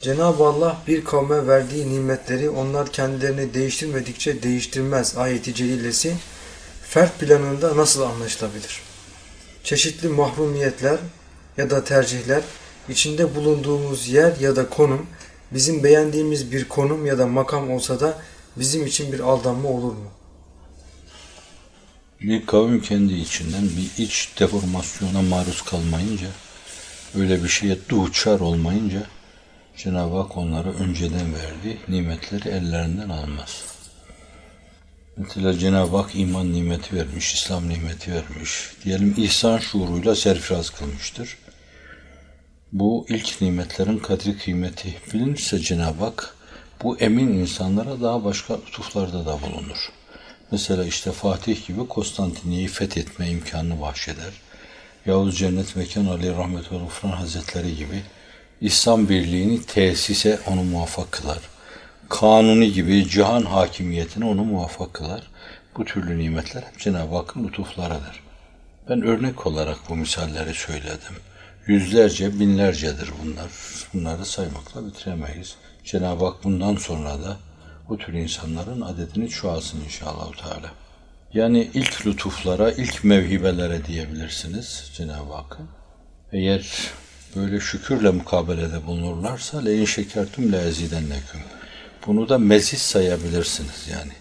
Cenab-ı Allah bir kavme verdiği nimetleri onlar kendilerini değiştirmedikçe değiştirmez ayeti celilesi fert planında nasıl anlaşılabilir? Çeşitli mahrumiyetler ya da tercihler, içinde bulunduğumuz yer ya da konum, bizim beğendiğimiz bir konum ya da makam olsa da bizim için bir aldanma olur mu? Bir kavim kendi içinden bir iç deformasyona maruz kalmayınca, öyle bir şeye duçar olmayınca, Cenab-ı Hak onlara önceden verdiği nimetleri ellerinden almaz. Mesela Cenab-ı Hak iman nimeti vermiş, İslam nimeti vermiş. Diyelim ihsan şuuruyla serfiraz kılmıştır. Bu ilk nimetlerin kadri kıymeti bilinirse Cenab-ı Hak bu emin insanlara daha başka lütuflarda da bulunur. Mesela işte Fatih gibi Konstantinye'yi fethetme imkanını bahşeder. Yavuz Cennet Mekan Ali Rahmet ve Gufran Hazretleri gibi İslam birliğini tesise onu muvaffak kılar. Kanuni gibi cihan hakimiyetine onu muvaffak kılar. Bu türlü nimetler hep Cenab-ı Hakk'ın lütuflarıdır. Ben örnek olarak bu misalleri söyledim. Yüzlerce, binlercedir bunlar. Bunları saymakla bitiremeyiz. Cenab-ı Hak bundan sonra da bu tür insanların adedini çoğalsın inşallah Teala. Yani ilk lütuflara, ilk mevhibelere diyebilirsiniz Cenab-ı Hakk'a. Eğer böyle şükürle mukabelede bulunurlarsa le in şekertum le ezidenneküm. Bunu da mezis sayabilirsiniz yani.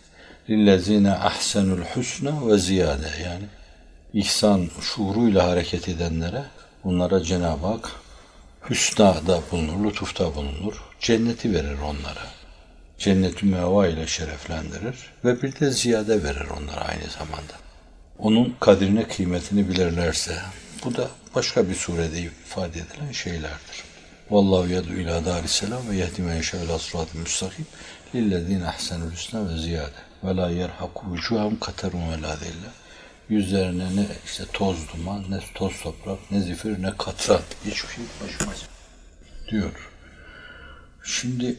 Lillezine ahsenul husna ve ziyade yani ihsan şuuruyla hareket edenlere bunlara Cenab-ı Hak hüsna da bulunur, lütufta bulunur. Cenneti verir onlara. Cennetü meva ile şereflendirir ve bir de ziyade verir onlara aynı zamanda. Onun kadrine kıymetini bilirlerse bu da başka bir surede ifade edilen şeylerdir. Vallahu yed'u ila darisselam ve yehdi men yeşâ ila sıratı müstakim lillezîne ahsenul husna ve ziyade ve la yerhaku vücuhum katerun ve la yüzlerine ne işte toz duman, ne toz toprak, ne zifir, ne katran hiçbir şey başmaz diyor. Şimdi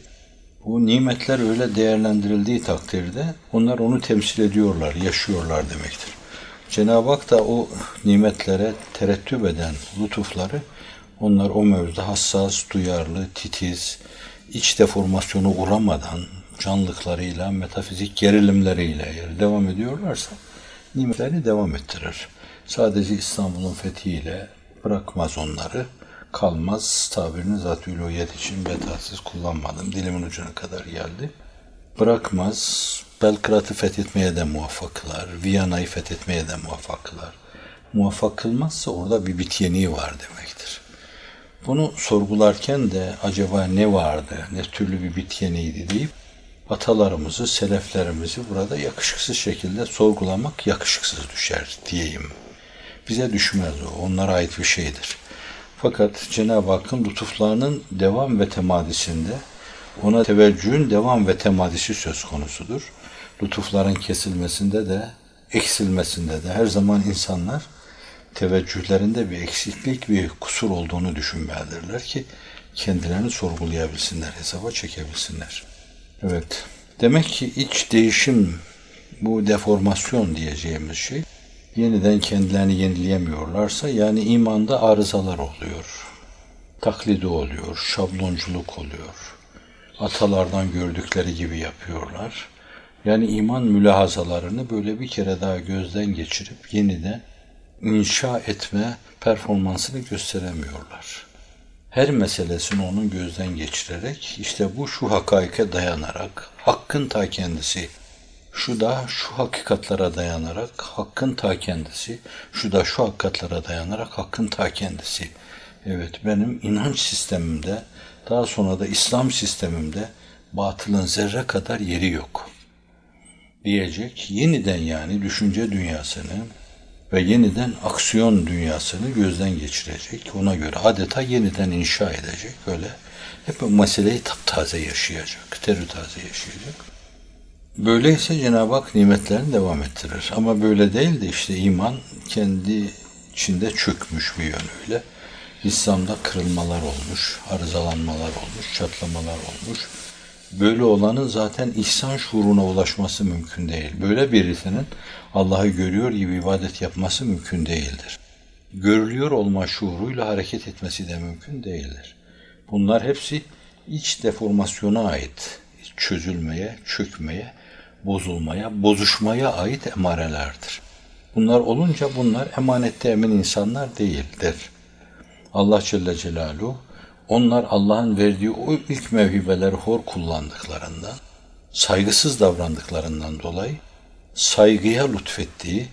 bu nimetler öyle değerlendirildiği takdirde onlar onu temsil ediyorlar, yaşıyorlar demektir. Cenab-ı Hak da o nimetlere terettüp eden lütufları onlar o mevzuda hassas, duyarlı, titiz, iç deformasyonu uğramadan canlılıklarıyla, metafizik gerilimleriyle eğer devam ediyorlarsa nimetlerini devam ettirir. Sadece İstanbul'un fethiyle bırakmaz onları. Kalmaz tabirini zat-ı için betatsiz kullanmadım. Dilimin ucuna kadar geldi. Bırakmaz. Belgrad'ı fethetmeye de muvaffak kılar. Viyana'yı fethetmeye de muvaffak kılar. Muvaffak kılmazsa orada bir bityeniği var demektir. Bunu sorgularken de acaba ne vardı, ne türlü bir bityeniydi deyip atalarımızı, seleflerimizi burada yakışıksız şekilde sorgulamak yakışıksız düşer diyeyim. Bize düşmez o, onlara ait bir şeydir. Fakat Cenab-ı Hakk'ın lütuflarının devam ve temadisinde ona teveccühün devam ve temadisi söz konusudur. Lütufların kesilmesinde de, eksilmesinde de her zaman insanlar teveccühlerinde bir eksiklik, bir kusur olduğunu düşünmelidirler ki kendilerini sorgulayabilsinler, hesaba çekebilsinler. Evet. Demek ki iç değişim, bu deformasyon diyeceğimiz şey, yeniden kendilerini yenileyemiyorlarsa yani imanda arızalar oluyor. Taklidi oluyor, şablonculuk oluyor. Atalardan gördükleri gibi yapıyorlar. Yani iman mülahazalarını böyle bir kere daha gözden geçirip yeniden inşa etme performansını gösteremiyorlar. Her meselesini onun gözden geçirerek işte bu şu hakaike dayanarak hakkın ta kendisi şu da şu hakikatlara dayanarak hakkın ta kendisi şu da şu hakikatlara dayanarak hakkın ta kendisi. Evet benim inanç sistemimde daha sonra da İslam sistemimde batılın zerre kadar yeri yok diyecek yeniden yani düşünce dünyasını ve yeniden aksiyon dünyasını gözden geçirecek. Ona göre adeta yeniden inşa edecek. Böyle hep meseleyi taptaze yaşayacak, terü taze yaşayacak. Böyleyse Cenab-ı Hak nimetlerini devam ettirir. Ama böyle değil de işte iman kendi içinde çökmüş bir yönüyle. İslam'da kırılmalar olmuş, arızalanmalar olmuş, çatlamalar olmuş. Böyle olanın zaten ihsan şuuruna ulaşması mümkün değil. Böyle birisinin Allah'ı görüyor gibi ibadet yapması mümkün değildir. Görülüyor olma şuuruyla hareket etmesi de mümkün değildir. Bunlar hepsi iç deformasyona ait çözülmeye, çökmeye, bozulmaya, bozuşmaya ait emarelerdir. Bunlar olunca bunlar emanette emin insanlar değildir. Allah Celle Celaluhu onlar Allah'ın verdiği o ilk mevhibeleri hor kullandıklarından, saygısız davrandıklarından dolayı saygıya lütfettiği,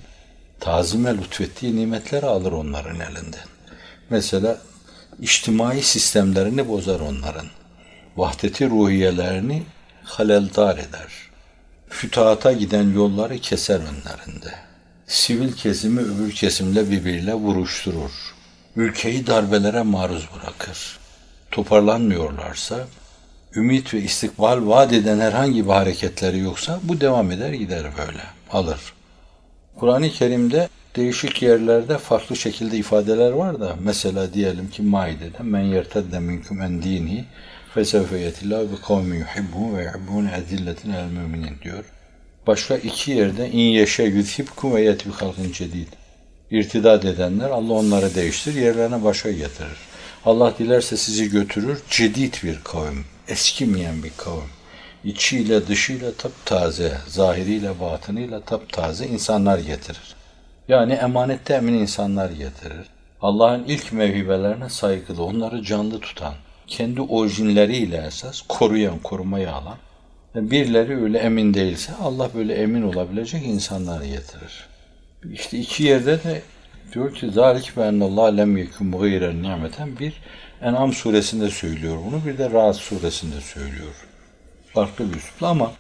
tazime lütfettiği nimetleri alır onların elinden. Mesela içtimai sistemlerini bozar onların. Vahdeti ruhiyelerini haleldar eder. Fütuhata giden yolları keser önlerinde. Sivil kesimi öbür kesimle birbiriyle vuruşturur. Ülkeyi darbelere maruz bırakır. Toparlanmıyorlarsa, ümit ve istikbal vaat eden herhangi bir hareketleri yoksa bu devam eder gider böyle, alır. Kur'an-ı Kerim'de değişik yerlerde farklı şekilde ifadeler var da mesela diyelim ki Maide'de men yertedde minkum en dini fesevfe yetillahu bi kavmi yuhibbu ve yuhibbune ezilletin el müminin diyor. Başka iki yerde in yeşe yüzhibkum ve yeti bi halkın cedid. İrtidat edenler Allah onları değiştir, yerlerine başka getirir. Allah dilerse sizi götürür, cedid bir kavim, eskimeyen bir kavim. İçiyle dışıyla taptaze, zahiriyle batınıyla taptaze insanlar getirir. Yani emanette emin insanlar getirir. Allah'ın ilk mevhibelerine saygılı, onları canlı tutan, kendi orijinleriyle esas koruyan, korumaya alan, birileri öyle emin değilse Allah böyle emin olabilecek insanlar getirir. İşte iki yerde de diyor ki zalik ve ennallah lem yekun mugayren nimeten bir En'am suresinde söylüyor bunu bir de Rahat suresinde söylüyor. Farklı bir üslupla ama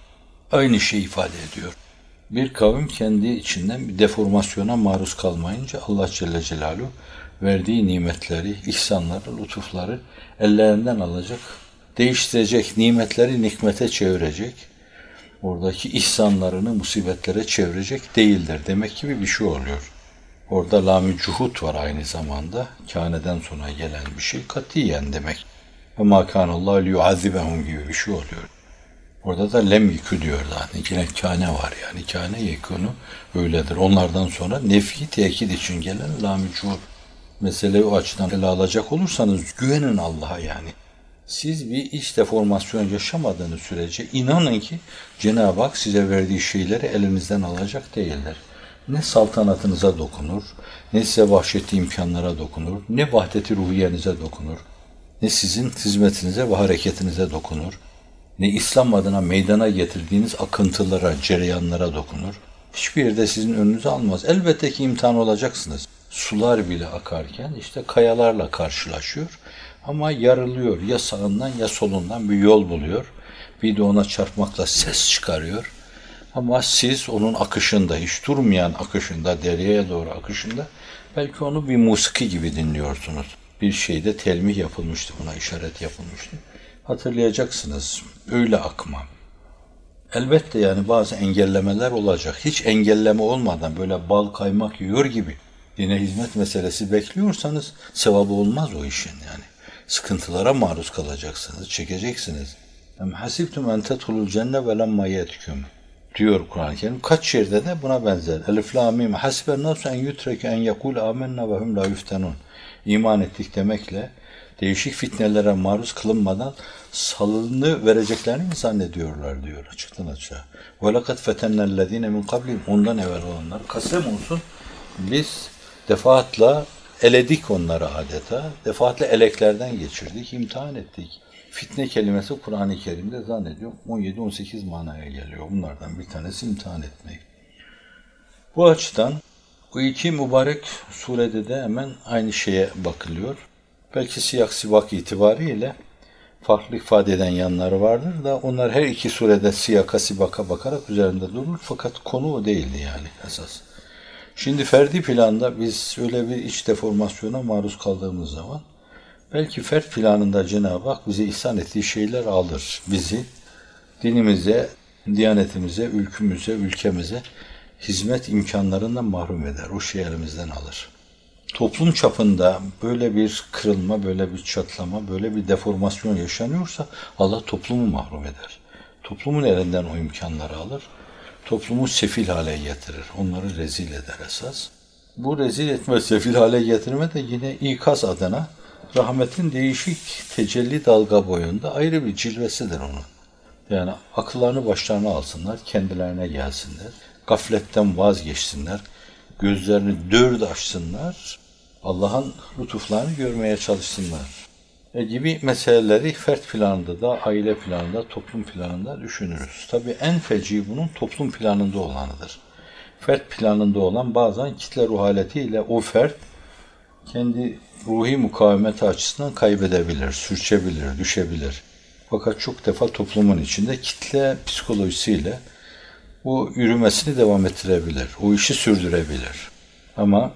aynı şeyi ifade ediyor. Bir kavim kendi içinden bir deformasyona maruz kalmayınca Allah Celle Celaluhu verdiği nimetleri, ihsanları, lütufları ellerinden alacak, değiştirecek, nimetleri nikmete çevirecek, oradaki ihsanlarını musibetlere çevirecek değildir. Demek gibi bir şey oluyor. Orada lami cuhut var aynı zamanda. Kâneden sonra gelen bir şey katiyen demek. Ve mâ kânallâhu liyuazibehum gibi bir şey oluyor. Orada da lem yükü diyor zaten. Yine kâne var yani. Kâne yekûnu öyledir. Onlardan sonra nefi tekit için gelen lami cuhut. Meseleyi o açıdan ele alacak olursanız güvenin Allah'a yani. Siz bir iç deformasyon yaşamadığınız sürece inanın ki Cenab-ı Hak size verdiği şeyleri elinizden alacak değildir. Ne saltanatınıza dokunur, ne size bahşettiği imkanlara dokunur, ne vahdeti ruhiyenize dokunur, ne sizin hizmetinize ve hareketinize dokunur, ne İslam adına meydana getirdiğiniz akıntılara, cereyanlara dokunur. Hiçbir yerde sizin önünüze almaz. Elbette ki imtihan olacaksınız. Sular bile akarken işte kayalarla karşılaşıyor. Ama yarılıyor. Ya sağından ya solundan bir yol buluyor. Bir de ona çarpmakla ses çıkarıyor. Ama siz onun akışında, hiç durmayan akışında, dereye doğru akışında belki onu bir musiki gibi dinliyorsunuz. Bir şeyde telmih yapılmıştı, buna işaret yapılmıştı. Hatırlayacaksınız. Öyle akma. Elbette yani bazı engellemeler olacak. Hiç engelleme olmadan böyle bal kaymak yiyor gibi dine hizmet meselesi bekliyorsanız sevabı olmaz o işin yani. Sıkıntılara maruz kalacaksınız, çekeceksiniz. Em hasibtum en tedhulul cenne ve lemma yetküm diyor Kur'an-ı Kerim. Kaç yerde de buna benzer. Elif la mim hasben nasu en yutreke en yekul amennâ ve hum la yuftenun. İman ettik demekle değişik fitnelere maruz kılınmadan salını vereceklerini mi zannediyorlar diyor açıktan açığa. Ve lekad fetennellezine min kablihim ondan evvel olanlar kasem olsun biz defaatla eledik onları adeta. Defaatla eleklerden geçirdik, imtihan ettik. Fitne kelimesi Kur'an-ı Kerim'de zannediyorum 17-18 manaya geliyor. Bunlardan bir tanesi imtihan etmek. Bu açıdan bu iki mübarek surede de hemen aynı şeye bakılıyor. Belki siyak sivak itibariyle farklı ifade eden yanları vardır da onlar her iki surede siyaka sibaka bakarak üzerinde durur. Fakat konu o değildi yani esas. Şimdi ferdi planda biz öyle bir iç deformasyona maruz kaldığımız zaman belki fert planında Cenab-ı Hak bize ihsan ettiği şeyler alır. Bizi dinimize, diyanetimize, ülkümüze, ülkemize hizmet imkanlarından mahrum eder. O şey elimizden alır. Toplum çapında böyle bir kırılma, böyle bir çatlama, böyle bir deformasyon yaşanıyorsa Allah toplumu mahrum eder. Toplumun elinden o imkanları alır toplumu sefil hale getirir. Onları rezil eder esas. Bu rezil etme, sefil hale getirme de yine ikaz adına rahmetin değişik tecelli dalga boyunda ayrı bir cilvesidir onun. Yani akıllarını başlarına alsınlar, kendilerine gelsinler, gafletten vazgeçsinler, gözlerini dört açsınlar, Allah'ın lütuflarını görmeye çalışsınlar. E gibi meseleleri fert planında da, aile planında, toplum planında düşünürüz. Tabii en feci bunun toplum planında olanıdır. Fert planında olan bazen kitle ruh haletiyle o fert kendi ruhi mukavemeti açısından kaybedebilir, sürçebilir, düşebilir. Fakat çok defa toplumun içinde kitle psikolojisiyle o yürümesini devam ettirebilir, o işi sürdürebilir. Ama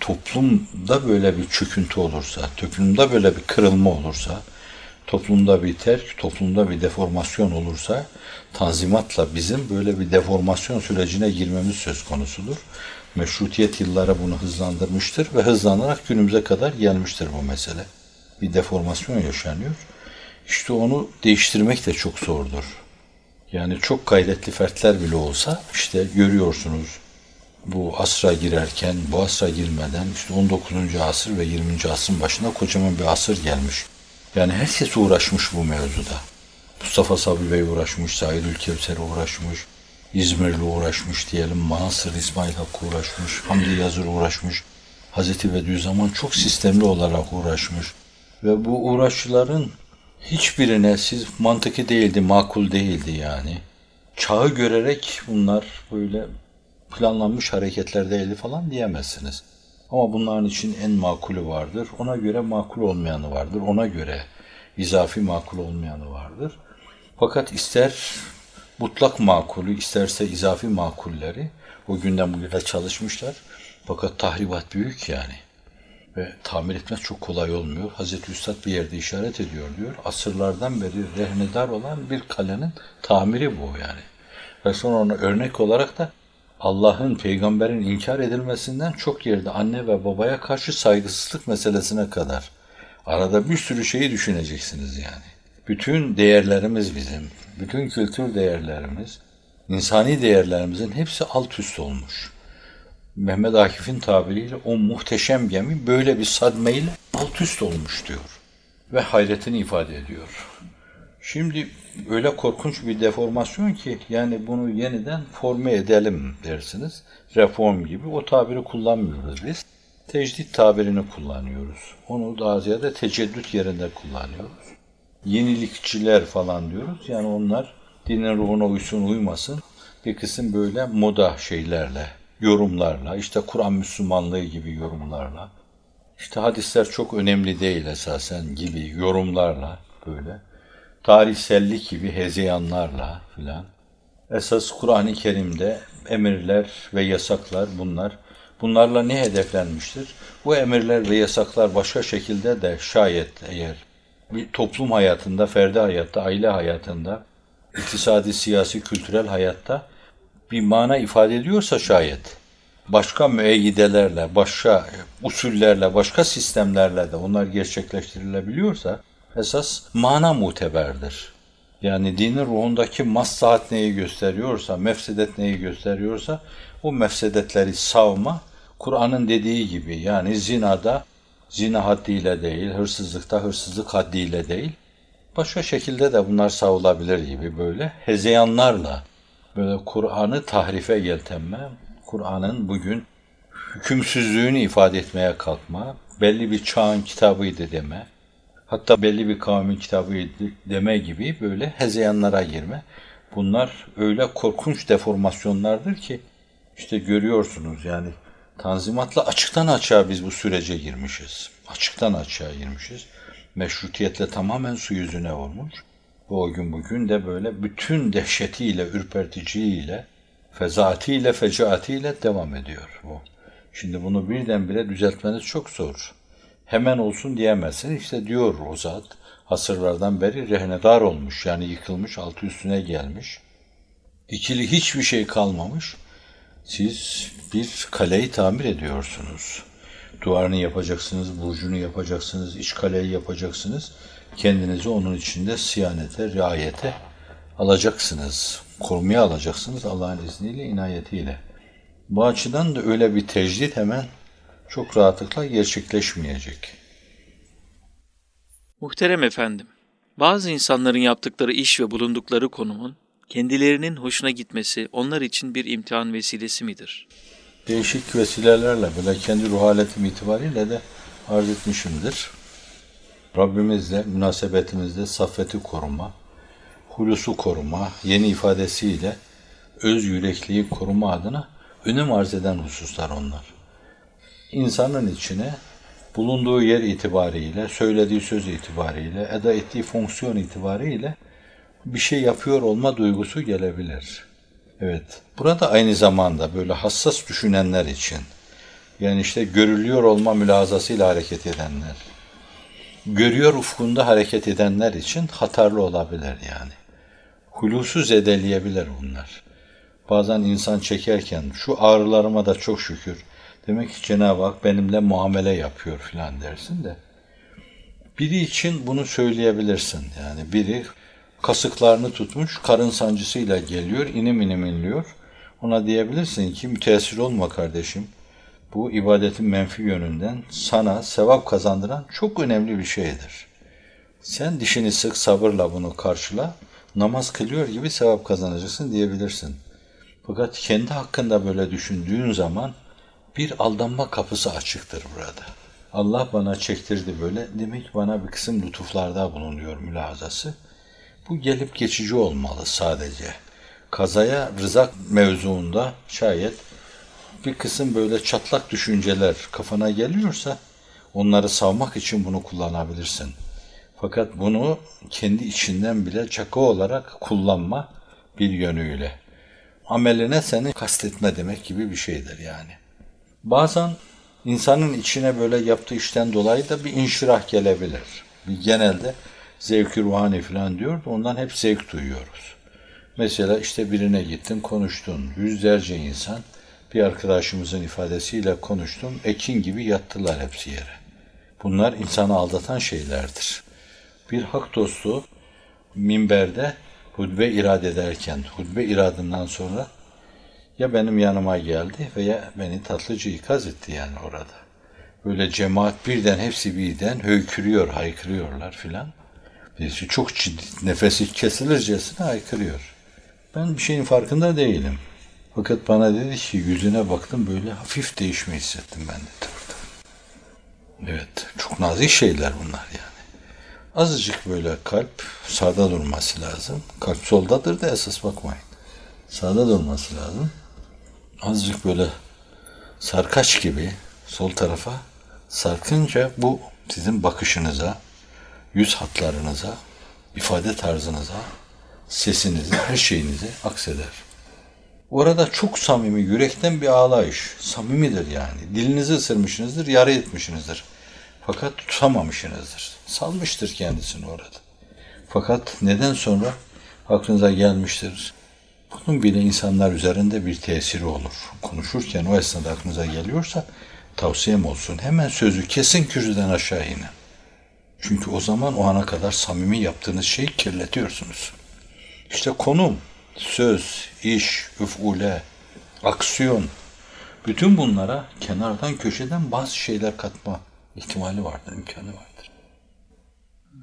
toplumda böyle bir çöküntü olursa, toplumda böyle bir kırılma olursa, toplumda bir terk, toplumda bir deformasyon olursa, tanzimatla bizim böyle bir deformasyon sürecine girmemiz söz konusudur. Meşrutiyet yılları bunu hızlandırmıştır ve hızlanarak günümüze kadar gelmiştir bu mesele. Bir deformasyon yaşanıyor. İşte onu değiştirmek de çok zordur. Yani çok gayretli fertler bile olsa işte görüyorsunuz bu asra girerken, bu asra girmeden işte 19. asır ve 20. asrın başına kocaman bir asır gelmiş. Yani herkes uğraşmış bu mevzuda. Mustafa Sabri Bey uğraşmış, Said Ülkevser uğraşmış, İzmirli uğraşmış diyelim, Mansur İsmail Hakkı uğraşmış, Hamdi Yazır uğraşmış, Hazreti Bediüzzaman çok sistemli olarak uğraşmış. Ve bu uğraşçıların hiçbirine siz mantıki değildi, makul değildi yani. Çağı görerek bunlar böyle planlanmış hareketler değildi falan diyemezsiniz. Ama bunların için en makulü vardır. Ona göre makul olmayanı vardır. Ona göre izafi makul olmayanı vardır. Fakat ister mutlak makulü, isterse izafi makulleri o günden bugüne çalışmışlar. Fakat tahribat büyük yani. Ve tamir etmek çok kolay olmuyor. Hazreti Üstad bir yerde işaret ediyor diyor. Asırlardan beri rehnedar olan bir kalenin tamiri bu yani. Ve sonra ona örnek olarak da Allah'ın, peygamberin inkar edilmesinden çok yerde anne ve babaya karşı saygısızlık meselesine kadar. Arada bir sürü şeyi düşüneceksiniz yani. Bütün değerlerimiz bizim, bütün kültür değerlerimiz, insani değerlerimizin hepsi alt üst olmuş. Mehmet Akif'in tabiriyle o muhteşem gemi böyle bir sadmeyle alt üst olmuş diyor. Ve hayretini ifade ediyor. Şimdi öyle korkunç bir deformasyon ki yani bunu yeniden forme edelim dersiniz. Reform gibi o tabiri kullanmıyoruz biz. Tecdit tabirini kullanıyoruz. Onu daha ziyade teceddüt yerinde kullanıyoruz. Yenilikçiler falan diyoruz. Yani onlar dinin ruhuna uysun uymasın. Bir kısım böyle moda şeylerle, yorumlarla, işte Kur'an Müslümanlığı gibi yorumlarla, işte hadisler çok önemli değil esasen gibi yorumlarla böyle tarihsellik gibi hezeyanlarla filan. Esas Kur'an-ı Kerim'de emirler ve yasaklar bunlar. Bunlarla ne hedeflenmiştir? Bu emirler ve yasaklar başka şekilde de şayet eğer bir toplum hayatında, ferdi hayatta, aile hayatında, iktisadi, siyasi, kültürel hayatta bir mana ifade ediyorsa şayet başka müeyyidelerle, başka usullerle, başka sistemlerle de onlar gerçekleştirilebiliyorsa esas mana muteberdir. Yani dinin ruhundaki maslahat neyi gösteriyorsa, mefsedet neyi gösteriyorsa o mefsedetleri savma Kur'an'ın dediği gibi yani zinada zina haddiyle değil, hırsızlıkta hırsızlık haddiyle değil, başka şekilde de bunlar savulabilir gibi böyle hezeyanlarla böyle Kur'an'ı tahrife yeltenme, Kur'an'ın bugün hükümsüzlüğünü ifade etmeye kalkma, belli bir çağın kitabıydı deme, hatta belli bir kavmin kitabıydı deme gibi böyle hezeyanlara girme. Bunlar öyle korkunç deformasyonlardır ki işte görüyorsunuz yani Tanzimatla açıktan açığa biz bu sürece girmişiz. Açıktan açığa girmişiz. Meşrutiyetle tamamen su yüzüne olmuş. Bu o gün bugün de böyle bütün dehşetiyle, ürperticiyle, fezatiyle, fecaatiyle devam ediyor bu. Şimdi bunu birdenbire düzeltmeniz çok zor. Hemen olsun diyemezsin. İşte diyor o zat, asırlardan beri rehnedar olmuş. Yani yıkılmış, altı üstüne gelmiş. İkili hiçbir şey kalmamış. Siz bir kaleyi tamir ediyorsunuz. Duvarını yapacaksınız, burcunu yapacaksınız, iç kaleyi yapacaksınız. Kendinizi onun içinde siyanete, riayete alacaksınız. Korumaya alacaksınız Allah'ın izniyle, inayetiyle. Bu açıdan da öyle bir tecdit hemen çok rahatlıkla gerçekleşmeyecek. Muhterem efendim, bazı insanların yaptıkları iş ve bulundukları konumun kendilerinin hoşuna gitmesi onlar için bir imtihan vesilesi midir? Değişik vesilelerle böyle kendi ruh haletim itibariyle de arz etmişimdir. Rabbimizle münasebetimizde saffeti koruma, hulusu koruma, yeni ifadesiyle öz yürekliği koruma adına önem arz eden hususlar onlar. İnsanın içine bulunduğu yer itibariyle, söylediği söz itibariyle, eda ettiği fonksiyon itibariyle bir şey yapıyor olma duygusu gelebilir. Evet. Burada aynı zamanda böyle hassas düşünenler için, yani işte görülüyor olma mülazasıyla hareket edenler, görüyor ufkunda hareket edenler için hatarlı olabilir yani. Hulusu zedeleyebilir bunlar. Bazen insan çekerken şu ağrılarıma da çok şükür. Demek ki Cenab-ı Hak benimle muamele yapıyor filan dersin de. Biri için bunu söyleyebilirsin. Yani biri kasıklarını tutmuş, karın sancısıyla geliyor, inim inim inliyor. Ona diyebilirsin ki müteessir olma kardeşim. Bu ibadetin menfi yönünden sana sevap kazandıran çok önemli bir şeydir. Sen dişini sık sabırla bunu karşıla, namaz kılıyor gibi sevap kazanacaksın diyebilirsin. Fakat kendi hakkında böyle düşündüğün zaman bir aldanma kapısı açıktır burada. Allah bana çektirdi böyle, demek bana bir kısım lütuflarda bulunuyor mülazası. Bu gelip geçici olmalı sadece. Kazaya rızak mevzuunda şayet bir kısım böyle çatlak düşünceler kafana geliyorsa onları savmak için bunu kullanabilirsin. Fakat bunu kendi içinden bile çaka olarak kullanma bir yönüyle. Ameline seni kastetme demek gibi bir şeydir yani. Bazen insanın içine böyle yaptığı işten dolayı da bir inşirah gelebilir. Bir genelde zevk-i ruhani falan diyor ondan hep zevk duyuyoruz. Mesela işte birine gittin konuştun. Yüzlerce insan bir arkadaşımızın ifadesiyle konuştum. Ekin gibi yattılar hepsi yere. Bunlar insanı aldatan şeylerdir. Bir hak dostu minberde hutbe irade ederken, hutbe iradından sonra ya benim yanıma geldi veya beni tatlıcı ikaz etti yani orada. Böyle cemaat birden hepsi birden höykürüyor, haykırıyorlar filan. Birisi çok ciddi, nefesi kesilircesine haykırıyor. Ben bir şeyin farkında değilim. Fakat bana dedi ki yüzüne baktım böyle hafif değişme hissettim ben de orada. Evet, çok nazik şeyler bunlar yani. Azıcık böyle kalp sağda durması lazım. Kalp soldadır da esas bakmayın. Sağda durması lazım. Azıcık böyle sarkaç gibi sol tarafa sarkınca bu sizin bakışınıza, yüz hatlarınıza, ifade tarzınıza, sesinize, her şeyinize akseder. Orada çok samimi, yürekten bir ağlayış. Samimidir yani. Dilinizi ısırmışsınızdır, yara etmişsinizdir. Fakat tutamamışsınızdır. Salmıştır kendisini orada. Fakat neden sonra aklınıza gelmiştir. Bunun bile insanlar üzerinde bir tesiri olur. Konuşurken o esnada aklınıza geliyorsa tavsiyem olsun. Hemen sözü kesin kürsüden aşağı inin. Çünkü o zaman o ana kadar samimi yaptığınız şeyi kirletiyorsunuz. İşte konum, söz, iş, üfule, aksiyon, bütün bunlara kenardan köşeden bazı şeyler katma ihtimali vardır, imkanı vardır.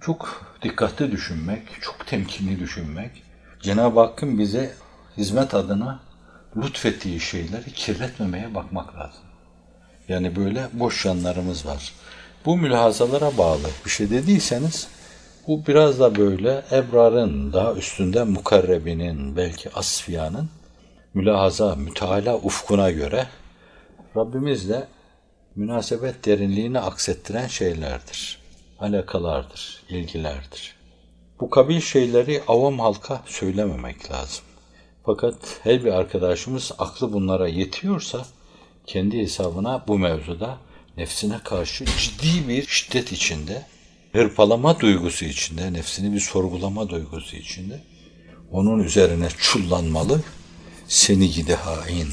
Çok dikkatli düşünmek, çok temkinli düşünmek, Cenab-ı Hakk'ın bize hizmet adına lütfettiği şeyleri kirletmemeye bakmak lazım. Yani böyle boş yanlarımız var. Bu mülahazalara bağlı bir şey dediyseniz bu biraz da böyle ebrarın daha üstünde mukarrebinin belki asfiyanın mülahaza, müteala ufkuna göre Rabbimizle münasebet derinliğini aksettiren şeylerdir. Alakalardır, ilgilerdir. Bu kabil şeyleri avam halka söylememek lazım. Fakat her bir arkadaşımız aklı bunlara yetiyorsa kendi hesabına bu mevzuda nefsine karşı ciddi bir şiddet içinde, hırpalama duygusu içinde, nefsini bir sorgulama duygusu içinde onun üzerine çullanmalı. Seni gidi hain.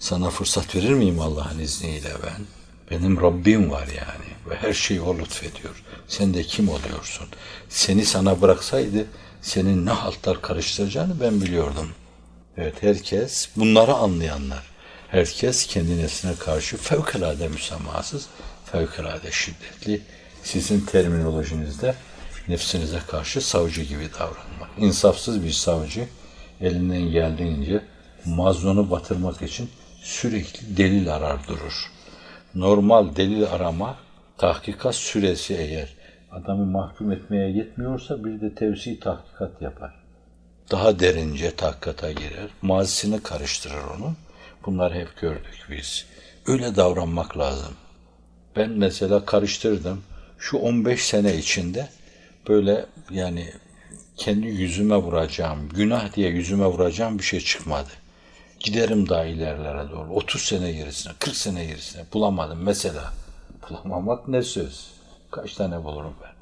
Sana fırsat verir miyim Allah'ın izniyle ben? Benim Rabbim var yani ve her şeyi o lütfediyor. Sen de kim oluyorsun? Seni sana bıraksaydı senin ne haltlar karıştıracağını ben biliyordum. Evet herkes bunları anlayanlar. Herkes kendi nefsine karşı fevkalade müsamahasız, fevkalade şiddetli. Sizin terminolojinizde Nefsinize karşı savcı gibi davranmak. İnsafsız bir savcı elinden geldiğince mazlunu batırmak için sürekli delil arar durur. Normal delil arama, tahkikat süresi eğer adamı mahkum etmeye yetmiyorsa bir de tevsi tahkikat yapar. Daha derince tahkikata girer, mazisini karıştırır onun. Bunlar hep gördük biz. Öyle davranmak lazım. Ben mesela karıştırdım. Şu 15 sene içinde böyle yani kendi yüzüme vuracağım, günah diye yüzüme vuracağım bir şey çıkmadı. Giderim daha ilerlere doğru. 30 sene gerisine, 40 sene gerisine bulamadım mesela. Bulamamak ne söz? Kaç tane bulurum ben?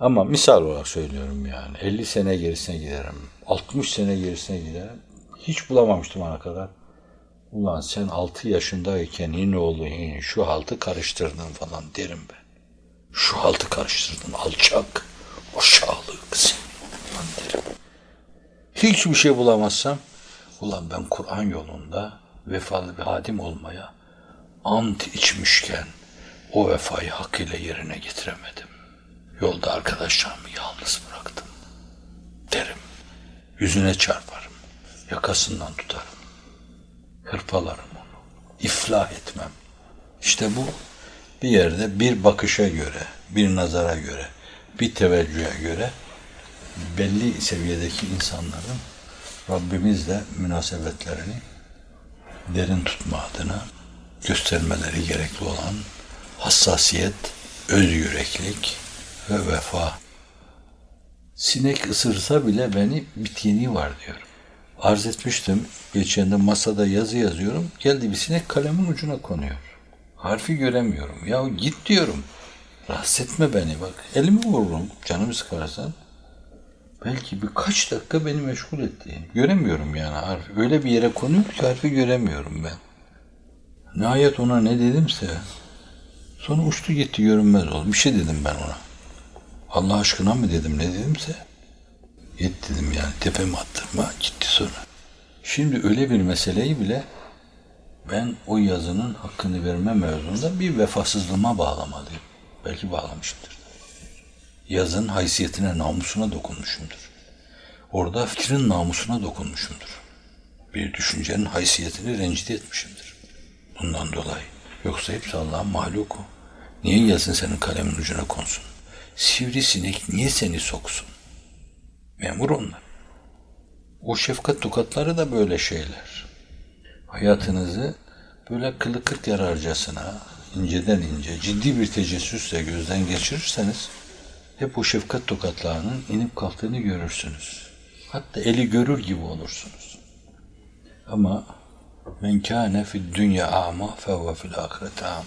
Ama misal olarak söylüyorum yani. 50 sene gerisine giderim. 60 sene gerisine giderim. Hiç bulamamıştım ana kadar. Ulan sen 6 yaşındayken yine yine şu haltı karıştırdın falan derim ben. Şu haltı karıştırdın alçak. Aşağılık seni. Ulan derim. Hiçbir şey bulamazsam ulan ben Kur'an yolunda vefalı bir hadim olmaya ant içmişken o vefayı hakkıyla yerine getiremedim. Yolda arkadaşlarımı yalnız bıraktım. Derim. Yüzüne çarparım. Yakasından tutarım. Hırpalarım onu. İflah etmem. İşte bu bir yerde bir bakışa göre, bir nazara göre, bir teveccühe göre belli seviyedeki insanların Rabbimizle münasebetlerini derin tutma adına göstermeleri gerekli olan hassasiyet, öz yüreklik ve vefa. Sinek ısırsa bile beni bitkini var diyor. Arz etmiştim. Geçen de masada yazı yazıyorum. Geldi bir sinek kalemin ucuna konuyor. Harfi göremiyorum. Ya git diyorum. Rahatsız etme beni bak. Elimi vururum canımı sıkarsan. Belki birkaç dakika beni meşgul etti. Göremiyorum yani harfi. Öyle bir yere konuyor ki harfi göremiyorum ben. Nihayet ona ne dedimse sonra uçtu gitti görünmez oldu. Bir şey dedim ben ona. Allah aşkına mı dedim ne dedimse. Git dedim yani tepeme attırma gitti sonra. Şimdi öyle bir meseleyi bile ben o yazının hakkını verme mevzunda bir vefasızlığıma bağlamalıyım. Belki bağlamışımdır. Yazın haysiyetine, namusuna dokunmuşumdur. Orada fikrin namusuna dokunmuşumdur. Bir düşüncenin haysiyetini rencide etmişimdir. Bundan dolayı. Yoksa hepsi Allah'ın mahluku. Niye gelsin senin kalemin ucuna konsun? Sivrisinek niye seni soksun? Memur onlar. O şefkat tokatları da böyle şeyler. Hayatınızı böyle kılı kırk yararcasına, inceden ince, ciddi bir tecessüsle gözden geçirirseniz hep o şefkat tokatlarının inip kalktığını görürsünüz. Hatta eli görür gibi olursunuz. Ama men kâne fid dünya ama fevve fil ahirete ama.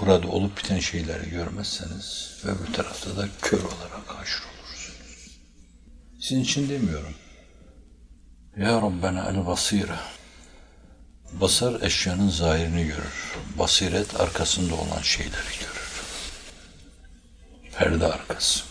Burada olup biten şeyleri görmezseniz ve bu tarafta da kör olarak haşr. Sizin için demiyorum. Ya Rabbena el basire. Basar eşyanın zahirini görür. Basiret arkasında olan şeyleri görür. Perde arkası.